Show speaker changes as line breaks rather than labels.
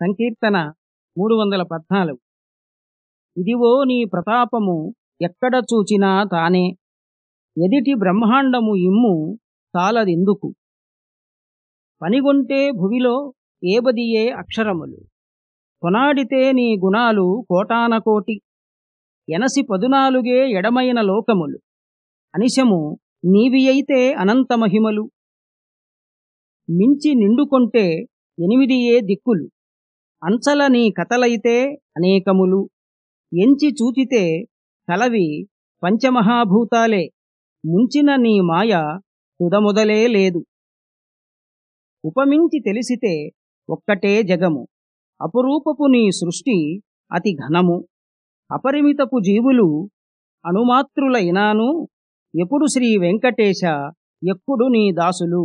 సంకీర్తన మూడు వందల పద్నాలుగు. ఇదివో నీ ప్రతాపము ఎక్కడ చూచినా తానే ఎదిటి బ్రహ్మాండము ఇమ్ము తాలదెందుకు పనిగొంటే భువిలో ఏబదియే అక్షరములు కొనాడితే నీ గుణాలు కోటానకోటి ఎనసి పదునాలుగే ఎడమైన లోకములు అనిశము నీవి అయితే అనంతమహిమలు మించి నిండుకొంటే ఎనిమిదియే దిక్కులు అంచల నీ కథలైతే అనేకములు. ఎంచి చూచితే కలవి పంచమహాభూతాలే. ముంచిన నీ మాయ తుదముదలే లేదు. ఉపమించి తెలిసితే ఒక్కటే జగము. అపురూపపు నీ సృష్టి అతి ఘనము. అపరిమితపు జీవులు అణుమాత్రులైనాను ఎప్పుడు శ్రీ వెంకటేశ ఎప్పుడు నీ దాసులు.